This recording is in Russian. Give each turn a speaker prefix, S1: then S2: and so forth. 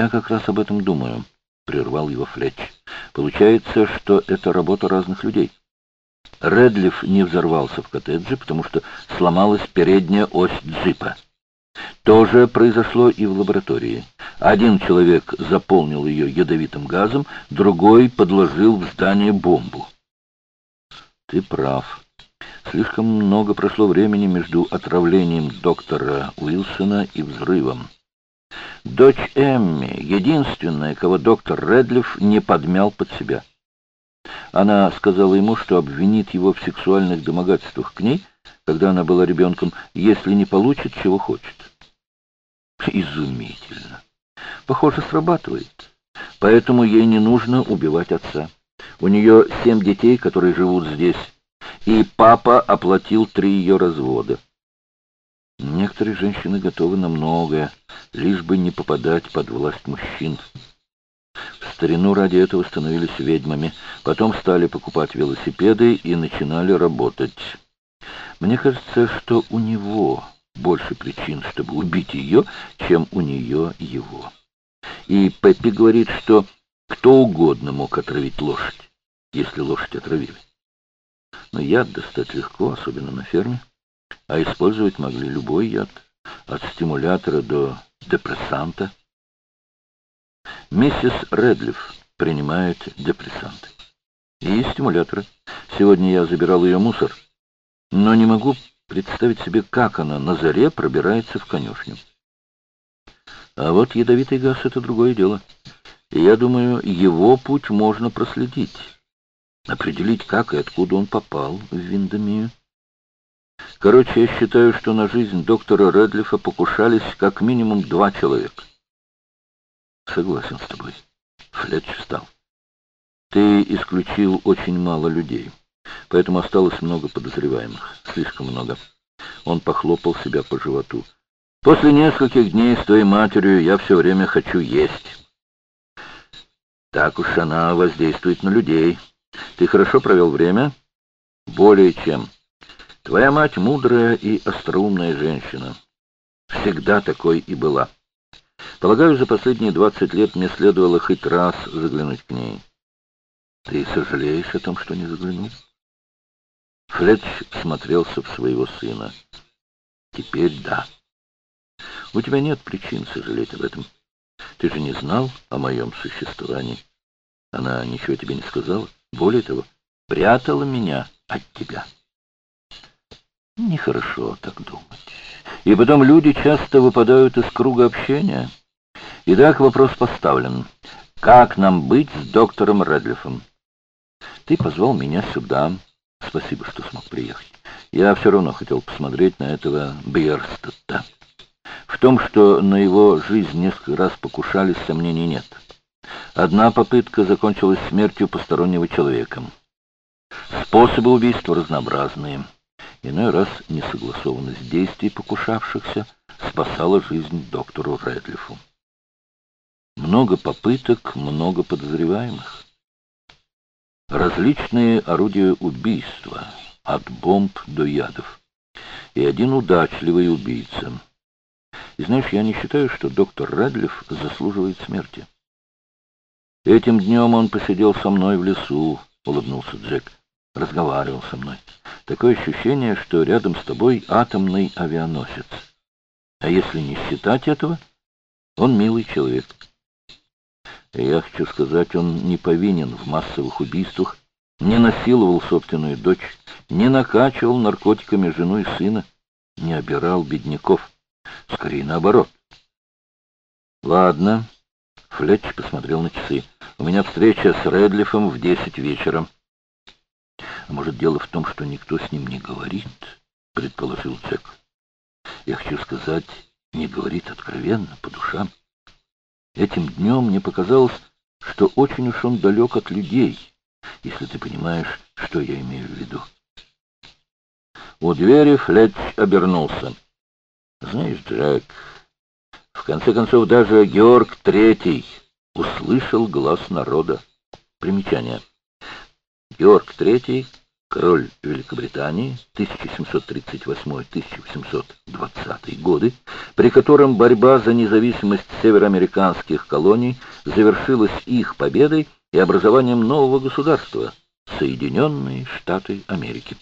S1: Я как раз об этом думаю, — прервал его Флетч. Получается, что это работа разных людей. Редлиф не взорвался в коттедже, потому что сломалась передняя ось джипа. То же произошло и в лаборатории. Один человек заполнил ее ядовитым газом, другой подложил в здание бомбу. Ты прав. Слишком много прошло времени между отравлением доктора Уилсона и взрывом. Дочь Эмми — единственная, кого доктор Редлиф не подмял под себя. Она сказала ему, что обвинит его в сексуальных домогательствах к ней, когда она была ребенком, если не получит, чего хочет. Изумительно. Похоже, срабатывает. Поэтому ей не нужно убивать отца. У нее семь детей, которые живут здесь, и папа оплатил три ее развода. Некоторые женщины готовы на многое, лишь бы не попадать под власть мужчин. В старину ради этого становились ведьмами, потом стали покупать велосипеды и начинали работать. Мне кажется, что у него больше причин, чтобы убить ее, чем у нее его. И Пеппи говорит, что кто угодно мог отравить лошадь, если лошадь отравили. Но яд достать легко, особенно на ферме а использовать могли любой яд, от стимулятора до депрессанта. Миссис Редлиф принимает депрессанты и стимуляторы. Сегодня я забирал ее мусор, но не могу представить себе, как она на заре пробирается в конюшню. А вот ядовитый газ — это другое дело. Я думаю, его путь можно проследить, определить, как и откуда он попал в Виндомию. Короче, я считаю, что на жизнь доктора Редлифа покушались как минимум два человека. Согласен с тобой. Флетч встал. Ты исключил очень мало людей, поэтому осталось много подозреваемых. Слишком много. Он похлопал себя по животу. После нескольких дней с твоей матерью я все время хочу есть. Так уж она воздействует на людей. Ты хорошо провел время? Более чем. Твоя мать мудрая и остроумная женщина. Всегда такой и была. Полагаю, за последние двадцать лет мне следовало хоть раз заглянуть к ней. Ты сожалеешь о том, что не заглянул? Флетч смотрелся в своего сына. Теперь да. У тебя нет причин сожалеть об этом. Ты же не знал о моем существовании. Она ничего тебе не сказала. Более того, прятала меня от тебя. Нехорошо так думать. И потом люди часто выпадают из круга общения. Итак, вопрос поставлен. Как нам быть с доктором Редлифом? Ты позвал меня сюда. Спасибо, что смог приехать. Я все равно хотел посмотреть на этого Бьерстата. В том, что на его жизнь несколько раз покушались, сомнений нет. Одна попытка закончилась смертью постороннего человека. Способы убийства разнообразные. Иной раз несогласованность действий покушавшихся спасала жизнь доктору Редлифу. Много попыток, много подозреваемых. Различные орудия убийства, от бомб до ядов. И один удачливый убийца. И знаешь, я не считаю, что доктор Редлиф заслуживает смерти. Этим днем он посидел со мной в лесу, улыбнулся Джек разговаривал со мной. Такое ощущение, что рядом с тобой атомный авианосец. А если не считать этого, он милый человек. Я хочу сказать, он не повинен в массовых убийствах, не насиловал собственную дочь, не накачивал наркотиками жену и сына, не обирал бедняков. Скорее наоборот. Ладно. Флетч посмотрел на часы. У меня встреча с Редлифом в десять вечера. А может, дело в том, что никто с ним не говорит, предположил Джек. Я хочу сказать, не говорит откровенно, по душам. Этим днем мне показалось, что очень уж он далек от людей, если ты понимаешь, что я имею в виду. У двери Флетч обернулся. Знаешь, Джек, в конце концов даже Георг Третий услышал глаз народа. Примечание. Георг Третий Король Великобритании 1738-1720 годы, при котором борьба за независимость североамериканских колоний завершилась их победой и образованием нового государства – Соединенные Штаты Америки.